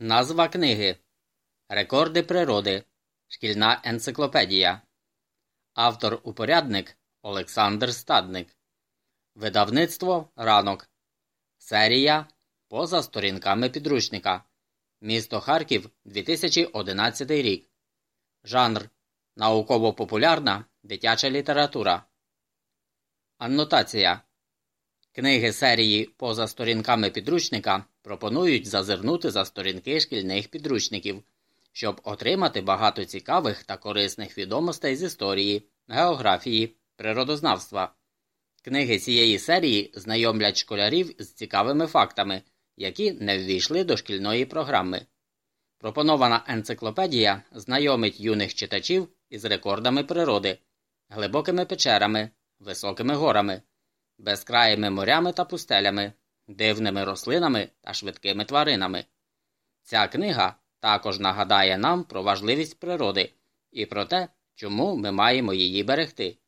Назва книги Рекорди природи. Шкільна енциклопедія. Автор упорядник Олександр Стадник. Видавництво Ранок. Серія Поза сторінками підручника. Місто Харків 2011 рік. Жанр Науково-популярна дитяча література. Аннотація. Книги серії Поза сторінками підручника пропонують зазирнути за сторінки шкільних підручників, щоб отримати багато цікавих та корисних відомостей з історії, географії, природознавства. Книги цієї серії знайомлять школярів з цікавими фактами, які не ввійшли до шкільної програми. Пропонована енциклопедія знайомить юних читачів із рекордами природи, глибокими печерами, високими горами, безкраїми морями та пустелями, дивними рослинами та швидкими тваринами. Ця книга також нагадає нам про важливість природи і про те, чому ми маємо її берегти.